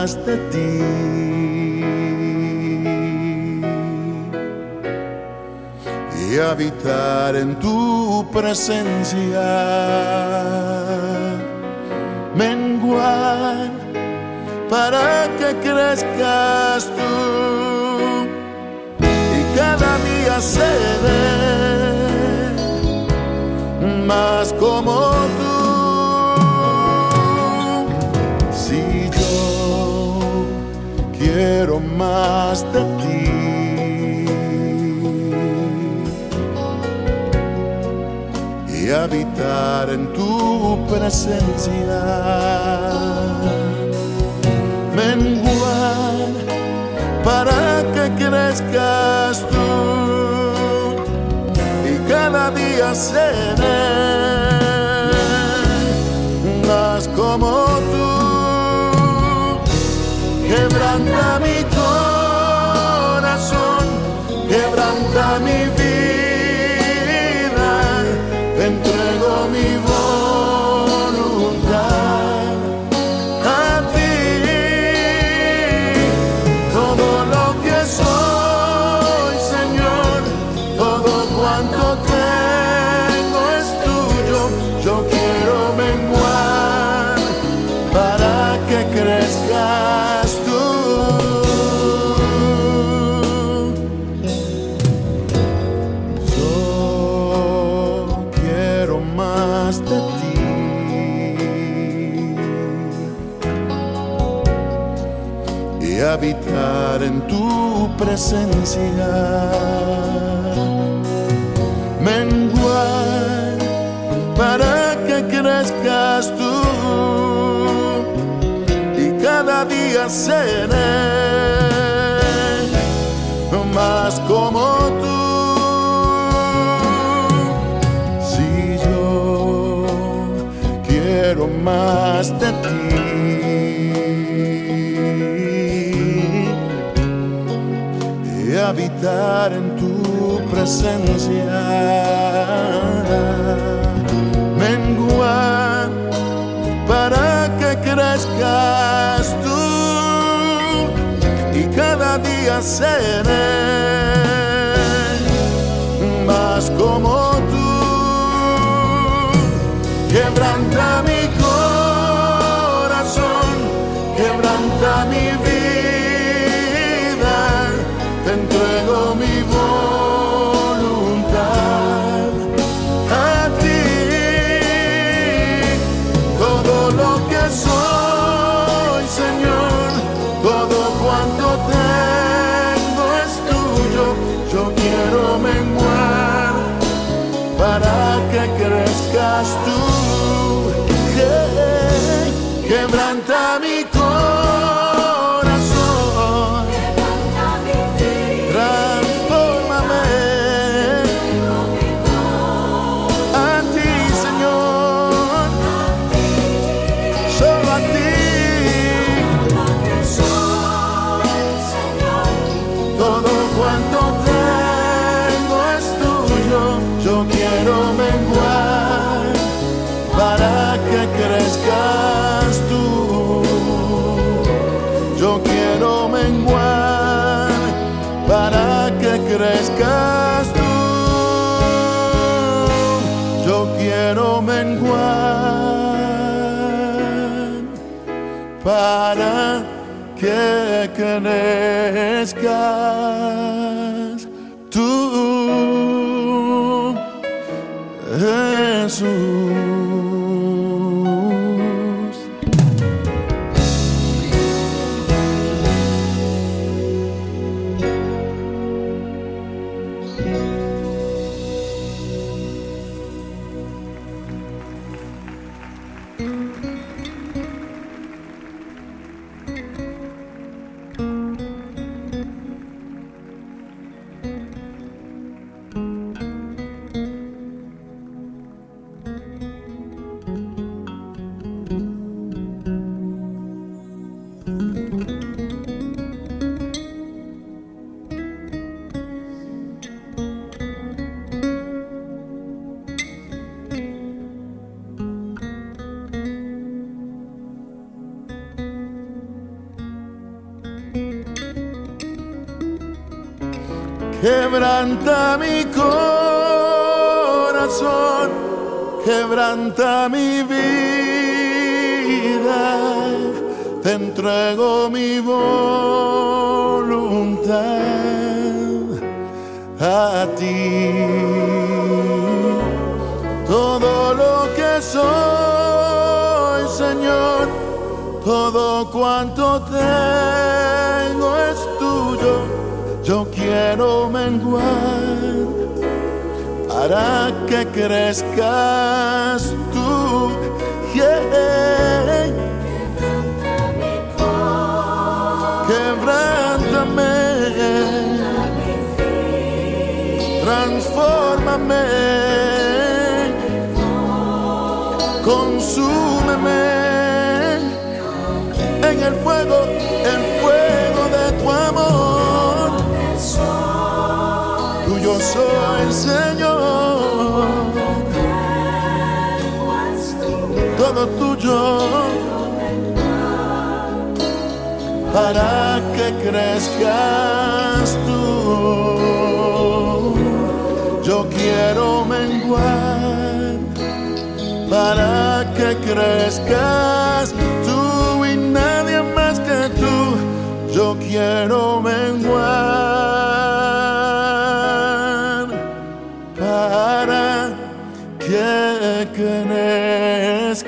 más de ti. Y habitar en tu presencia, menguar para que crezcas tú y cada día seré más como de ti. Y habitar en tu presencia, menguar para que crezcas tú y cada día seré más como habitar en tu presencia. Menguar para que crezcas tú y cada día seré más como tú. Si yo quiero más de. En tu presencia. Menguar para que crezcas tú y cada día seré más como tú. Quebranta quiero menguar para que crezcas tú. Quebranta para que crezcas tú. Yo quiero menguar para que crezcas tú, Jesús. Quebranta mi corazón, quebranta mi vida. Te entrego mi voluntad a ti. Todo lo que soy, Señor, todo cuanto tengo es tuyo. Yo quiero menguar para que crezcas tú. Yeah. Quebrántame, transfórmame, consúmeme en el fuego, Tuyo soy, Señor, todo tuyo. para que crezcas tú. Yo quiero menguar para que crezcas tú y nadie más que tú. Yo quiero menguar que conozcas.